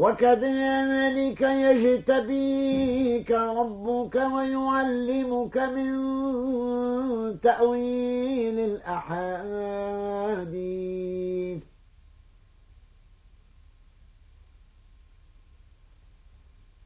وكذلك يجتبيك ربك ويعلمك من تأويل الأحاديث.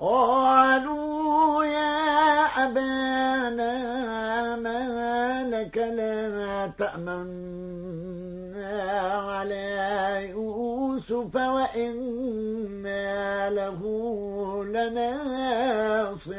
قالوا يا أبانا ما لك لا تأمنا على يوسف وإنا له لناصحون.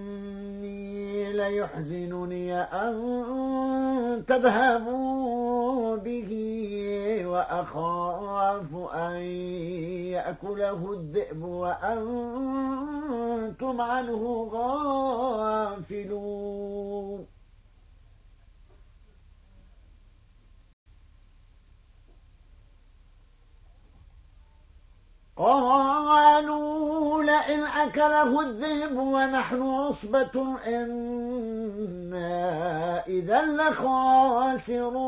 ليحزنني أن تذهبوا به وأخاف أن يأكله الذئب وأنتم عنه غافلون. قالوا لئن أكله الذئب ونحن عصبة إنا إذا لخاسرون.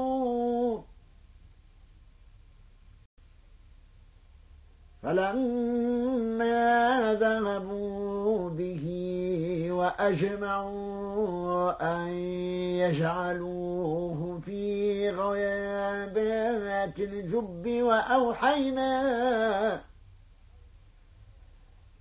فلما ذهبوا به وأجمعوا أن يجعلوه في غيابات الجب وأوحينا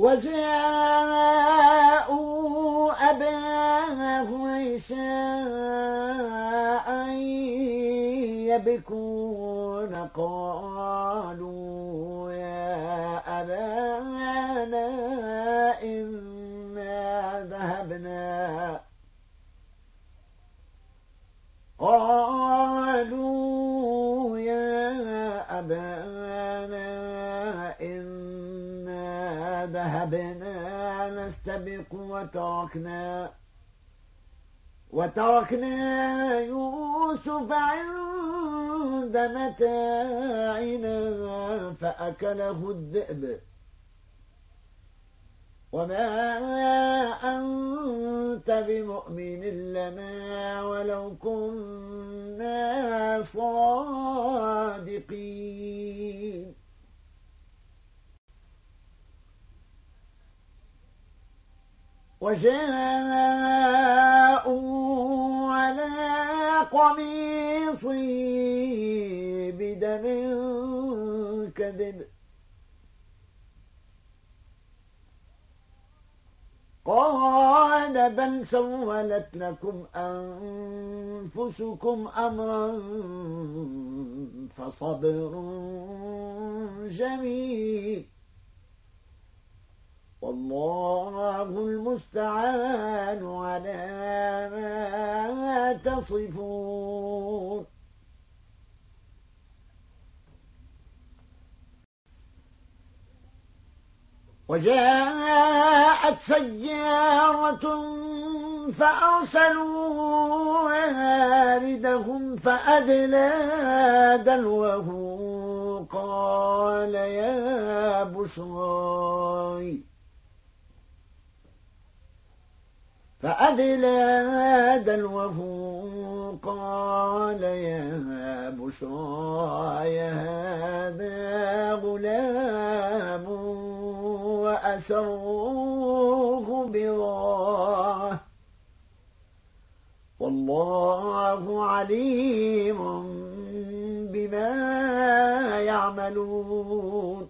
وجاءوا أباه عشاء يبكون. قالوا يا أبانا إنا ذهبنا. قالوا يا أبانا ذهبنا نستبق وتركنا. وتركنا يوسف عند متاعنا فأكله الذئب. وما أنت بمؤمن لنا ولو كنا صادقين. وجاءوا على قميصي بدم كذب قال بل سولت لكم أنفسكم أمرا فصبر جميل. والله المستعان على ما تصفون. وجاءت سيارة فأرسلوا واردهم فأدلى دلوه. قال يا بشراي فأدلى دلوه قال يا بشراي هذا غلام وأسروه بضاعة. والله عليم بما يعملون.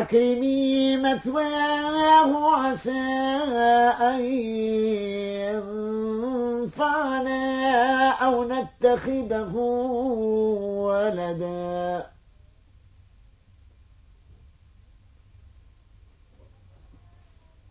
أكرمي مثواه عسى أن ينفعنا أو نتخذه ولداً.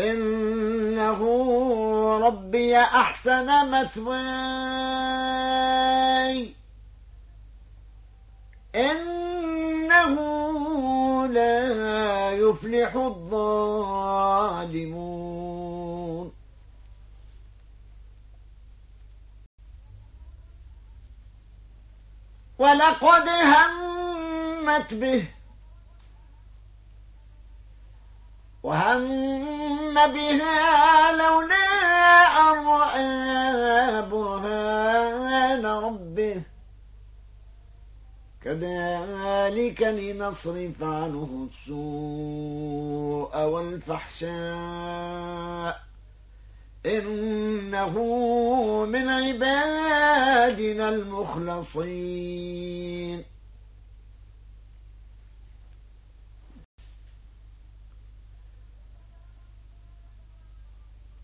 إنه ربي أحسن مثواي. إنه لا يفلح الظالمون. ولقد همت به وهم بها لولا أن رأى ربه كذلك لنصرف عنه السوء والفحشاء إنه من عبادنا المخلصين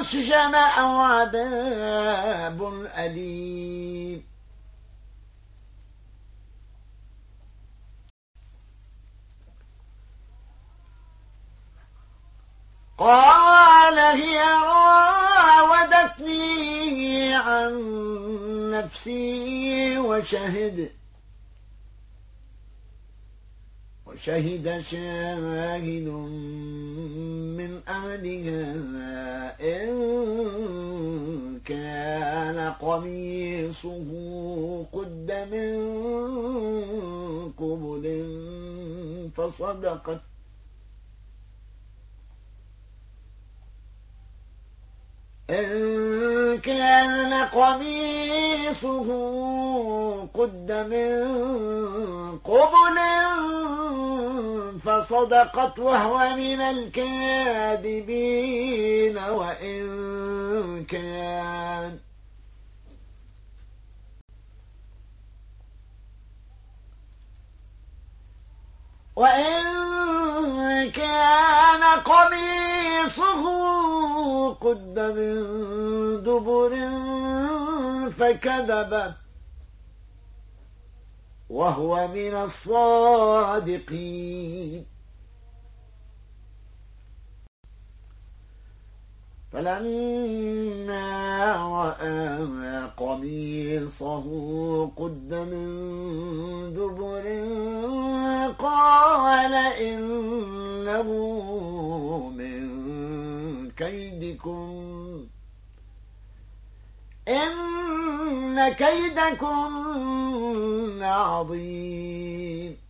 يسجن أو عذاب أليم. قال هي راودتني عن نفسي وشهد وشهد شاهد من أهلها إن كان قميصه قد من قبل فصدقت إن كان قميصه قد من قبل فصدقت وهو من الكاذبين وإن كان وإن كان قميصه قد من دبر فكذب وهو من الصادقين. فلما رأى قميصه قد من دبر قال إنه من كيدكم. إن كيدكم عظيم.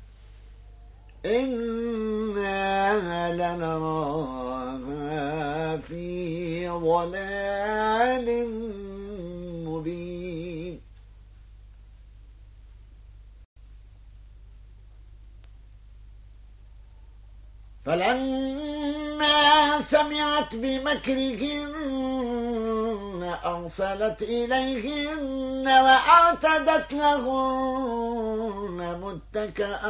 إنا لنراها في ضلال مبين فلما سمعت بمكرهن أرسلت إليهن وأعتدت لهن متكأ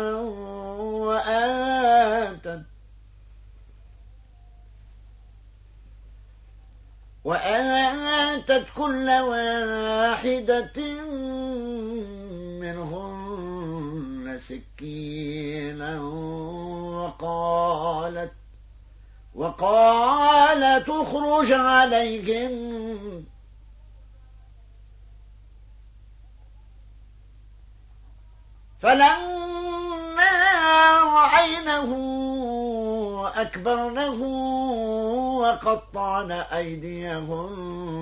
وآتت وآتت كل واحدة منهن سكينا وقالت وقال تخرج عليهم. فلما رأينه أكبرنه وقطعن أيديهن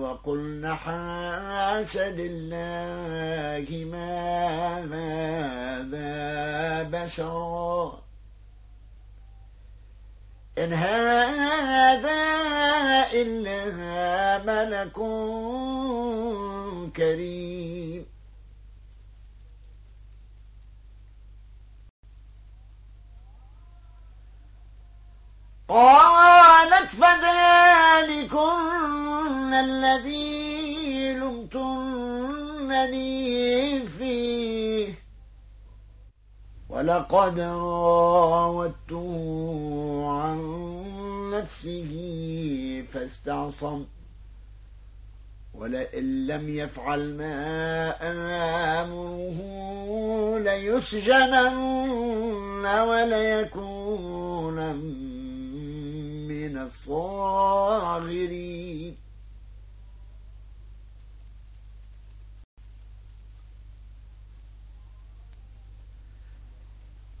وقلن حاش لله ما هذا بشرا إن هذا إلا ملك كريم. قالت فذلكن الذي لمتنني فيه. ولقد راودته عن نفسه فاستعصم. ولئن لم يفعل ما آمره ليسجنن وليكون من الصاغرين.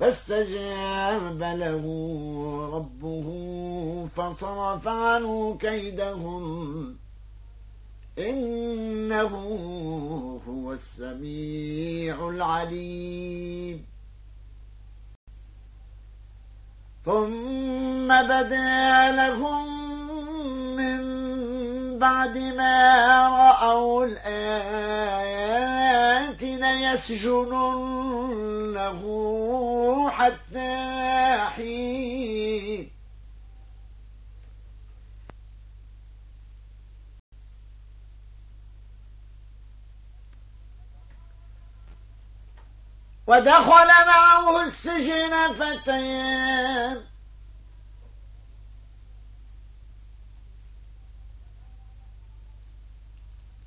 فاستجاب له ربه فصرف عنه كيدهم. إنه هو السميع العليم. ثم بدا لهم من بعد ما رأوا الآيات الذين ليسجننه حتى حين. ودخل معه السجن فتيان.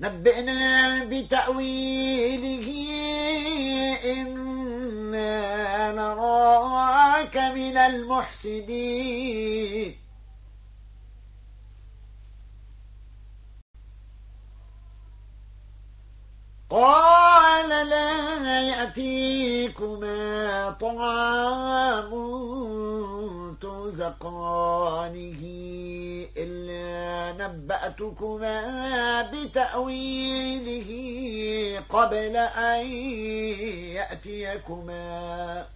نبئنا بتأويله إنا نراك من المحسنين. قال لا يأتيكما طعام تزقانه إلا نبأتكما بتأويله قبل أن يأتيكما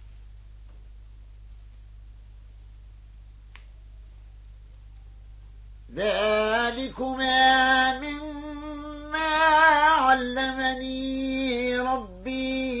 ذلكما مما علمني ربي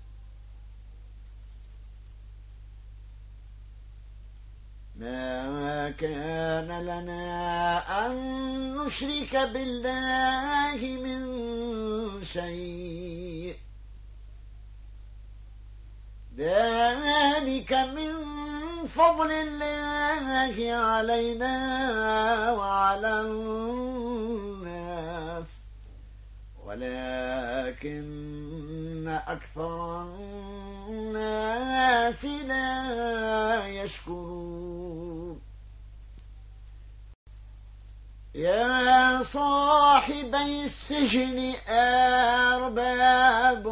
ما كان لنا أن نشرك بالله من شيء. ذلك من فضل الله علينا وعلى الناس. ولكن أكثر الناس لا يشكرون. يا صاحبي السجن أرباب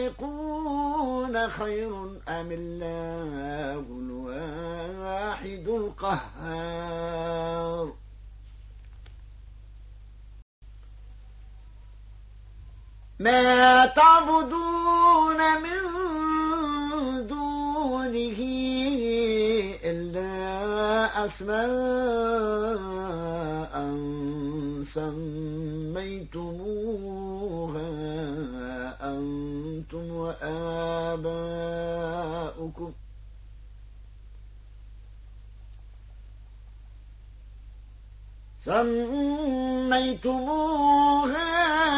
متفرقون خير أم الله الواحد القهار؟ ما تعبدون من دونه إلا أسماء سميتموها أنتم وآباؤكم. سميتموها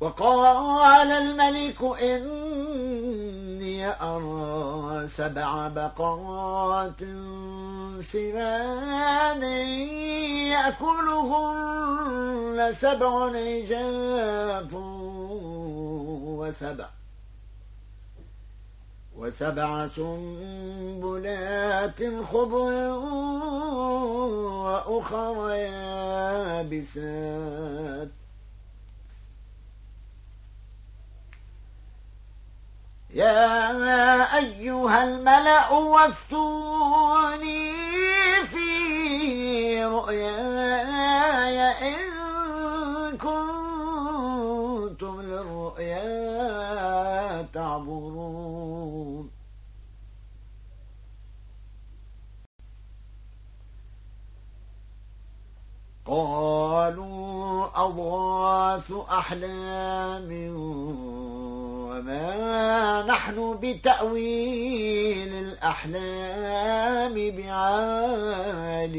وقال الملك إني أرى سبع بقرات سمان يأكلهن سبع عجاف وسبع وسبع سنبلات خضر وأخر يابسات يا أيها الملأ وافتوني في رؤياي إن كنتم للرؤيا تعبرون. قالوا أضغاث أحلام وما نحن بتأويل الأحلام بعالمين.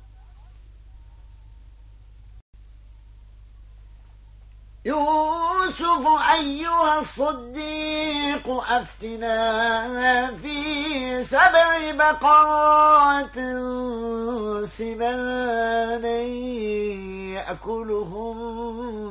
يوسف أيها الصديق أفتنا في سبع بقرات سمان يأكلهم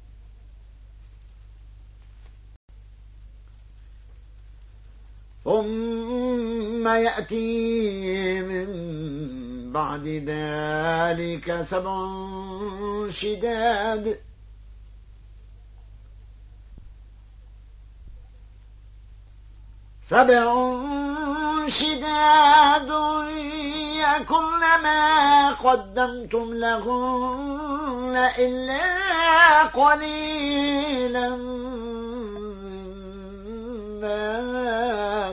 ثم يأتي من بعد ذلك سبع شداد. سبع شداد يكن ما قدمتم لهن إلا قليلا.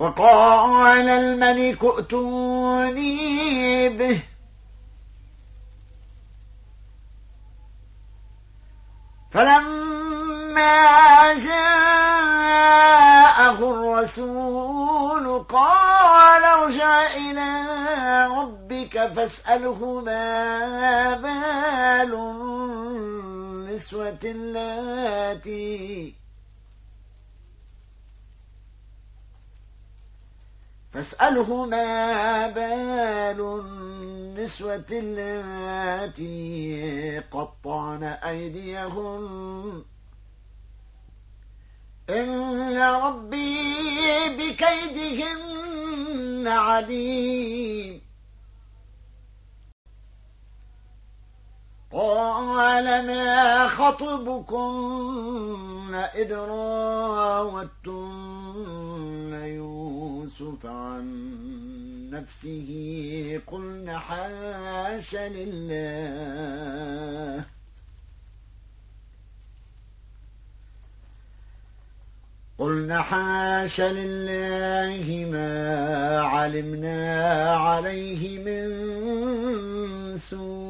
وقال الملك ائتوني به. فلما جاءه الرسول قال ارجع إلى ربك فاسأله ما بال النسوة اللاتي فاسأله ما بال النسوة اللاتي قطعن أيديهن. إن ربي بكيدهن عليم. قال ما خطبكن إذ راوتن يوسف عن نفسه قلن حاش لله. قلنا حاش لله ما علمنا عليه من سوء.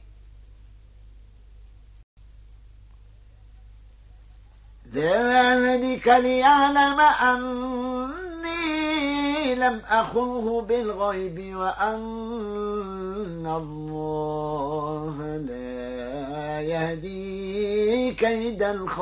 ذلك ليعلم أني لم أخنه بالغيب وأن الله لا يهدي كيد الخائنين.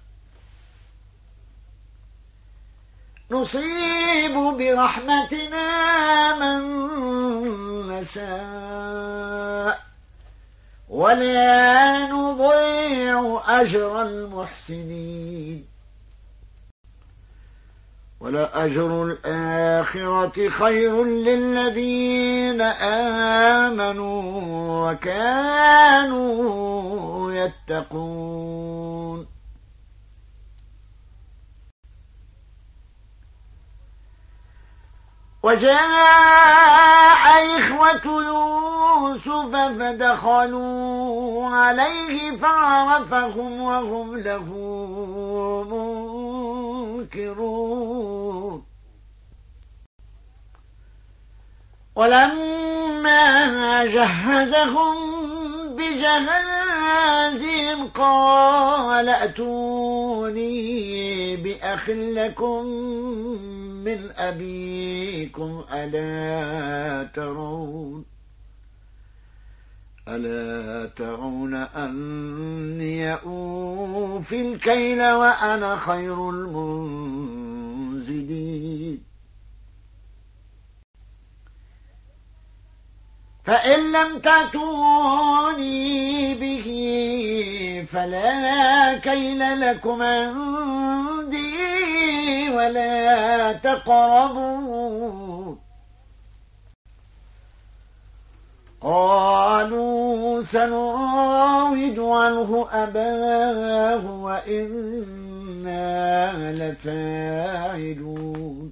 نصيب برحمتنا من نشاء. ولا نضيع أجر المحسنين. ولأجر الآخرة خير للذين آمنوا وكانوا يتقون. وجاء إخوة يوسف فدخلوا عليه فعرفهم وهم له منكرون. ولما جهزهم بجهازهم قال أتوني بأخ لكم من أبيكم ألا ترون ألا ترون أني أوفي الكيل وأنا خير المنزلين. فإن لم تأتوني به فلا كيل لكم عندي. ولا تقربون قالوا سنراود عنه أباه وإنا لفاعلون.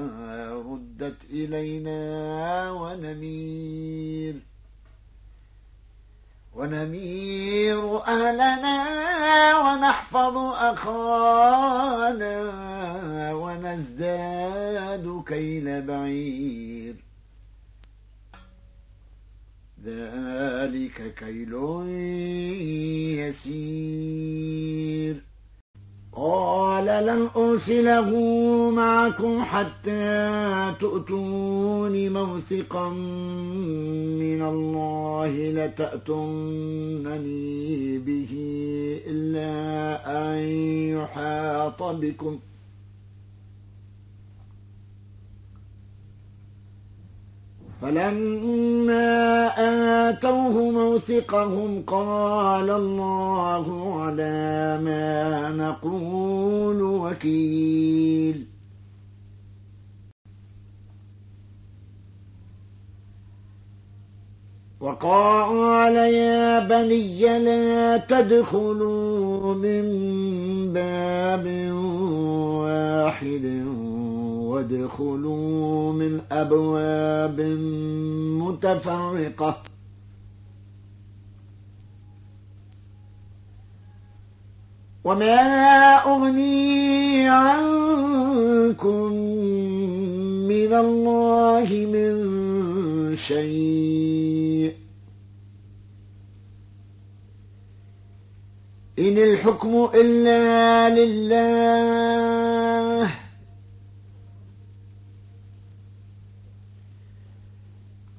ردت إلينا ونمير ونمير أهلنا ونحفظ أخانا ونزداد كيل بعير. ذلك كيل يسير. قال لن أرسله معكم حتى تؤتون موثقا من الله لتأتونني به إلا أن يحاط بكم ۖ فلما آتوه موثقهم قال الله على ما نقول وكيل. وقال يا بني لا تدخلوا من باب واحد. وادخلوا من أبواب متفرقة. وما أغني عنكم من الله من شيء. إن الحكم إلا لله.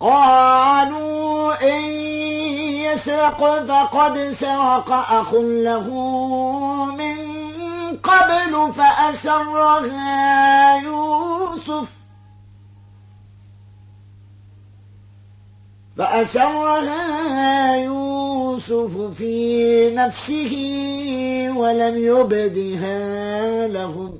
قالوا إن يسرق فقد سرق أخ له من قبل فأسرها يوسف فأسرها يوسف في نفسه ولم يبدها لهم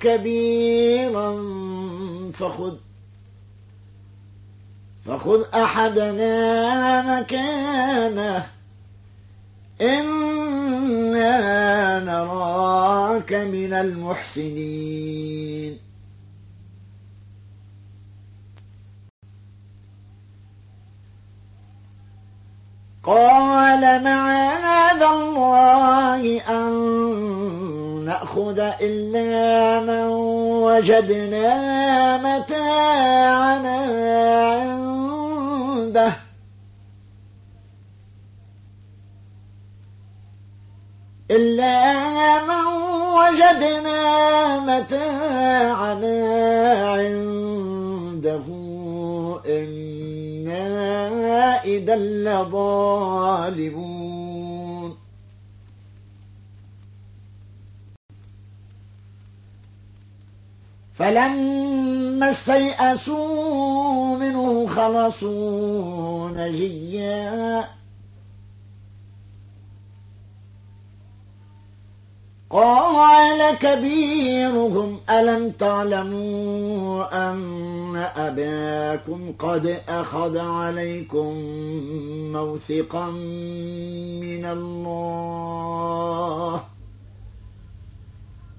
كبيرا فخذ. فخذ أحدنا مكانه. إن نراك من المحسنين. قال معاذ الله أن نأخذ إلا من وجدنا متاعنا عنده. إلا من وجدنا متاعنا عنده. إنا إذا لظالمون. فلما استيئسوا منه خلصوا نجيا. قال كبيرهم ألم تعلموا أن أباكم قد أخذ عليكم موثقا من الله؟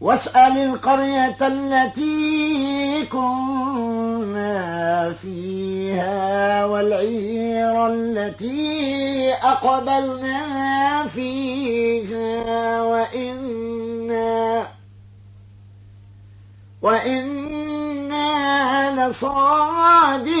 واسأل القرية التي كنا فيها والعير التي أقبلنا فيها وإنا وإنا لصادقون.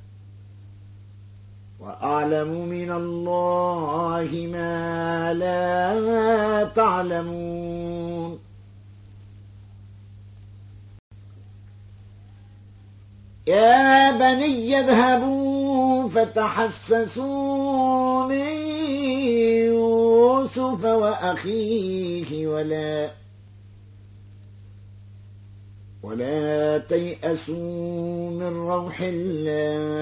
وأعلم من الله ما لا تعلمون. يا بني اذهبوا فتحسسوا من يوسف وأخيه ولا ولا تيأسوا من روح الله.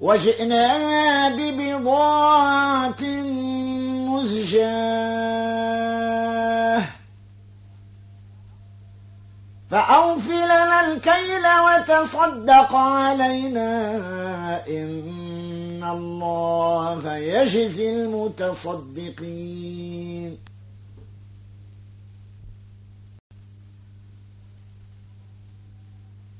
وجئنا ببضاعة مزجاة. فأوف لنا الكيل وتصدق علينا. إن الله يجزي المتصدقين.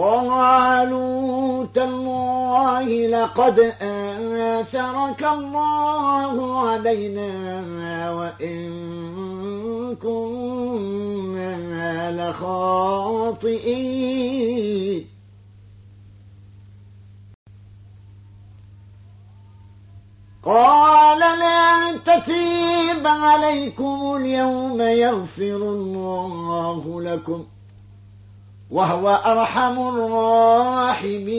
قالوا تالله لقد آثرك الله علينا وإن كنا لخاطئين. قال لا تثيب عليكم اليوم يغفر الله لكم. وهو أرحم الراحمين.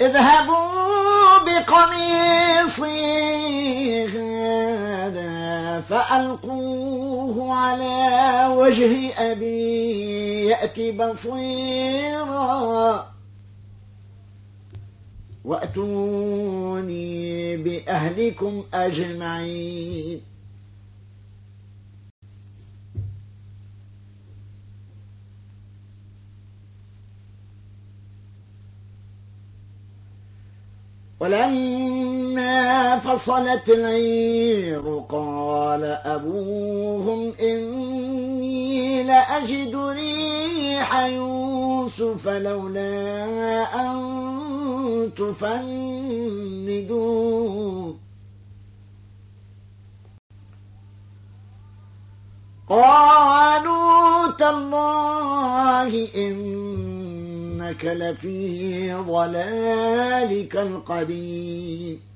اذهبوا بقميصي هذا فألقوه على وجه أبي يأتي بصيراً. وأتوني بأهلكم أجمعين. ولما فصلت العير قال أبوهم إني لأجد ريح يوسف لولا أن تفندون قالوا تالله إنك لفي ضلالك القديم.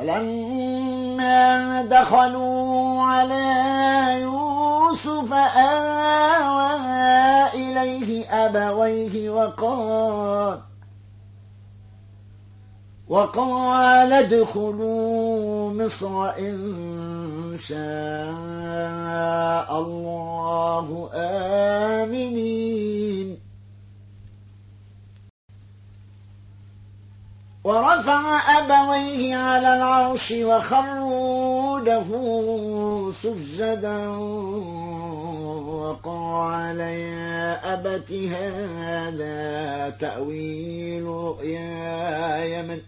فلما دخلوا على يوسف آوى إليه أبويه وقال وقال ادخلوا مصر إن شاء الله آمنين. ورفع أبويه على العرش وخروا له سجدا وقال يا أبت هذا تأويل رؤياي من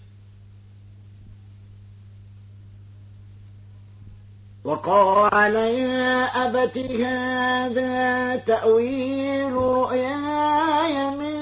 وقال يا أبت هذا تأويل رؤياي من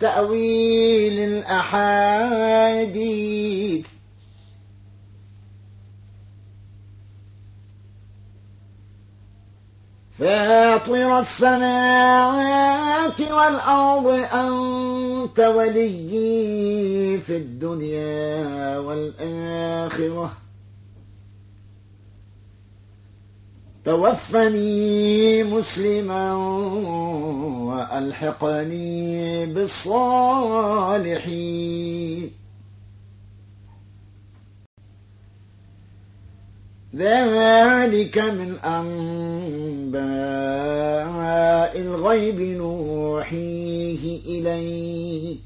تأويل الأحاديث. فاطر السماوات والأرض أنت وليي في الدنيا والآخرة. توفني مسلما وألحقني بالصالحين. ذلك من أنباء الغيب نوحيه إليه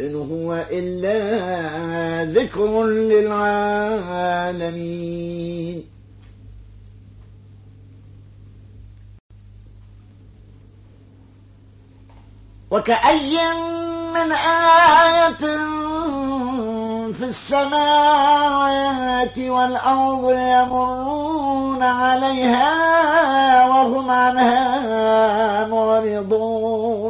إن هو إلا ذكر للعالمين. وكأي من آية في السماوات والأرض يمرون عليها وهم عنها معرضون.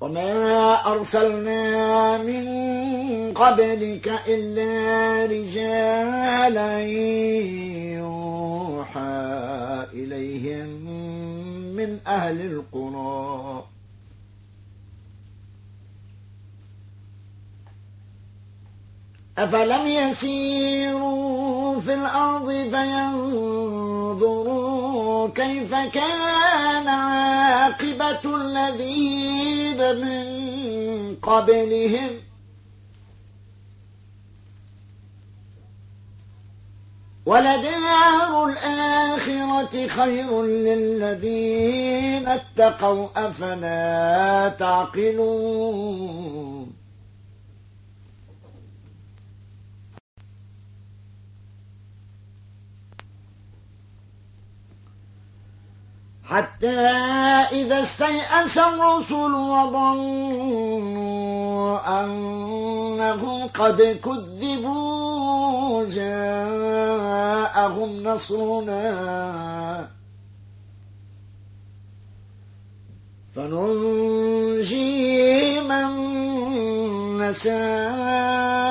وما أرسلنا من قبلك إلا رجالا يوحى إليهم من أهل القرى. أفلم يسيروا في الأرض فينظروا كيف كان عاقبة الذين من قبلهم؟ ولدار الآخرة خير للذين اتقوا أفلا تعقلون؟ حتى إذا استيأس الرسل وظنوا أنهم قد كذبوا جاءهم نصرنا. فننجي من نشاء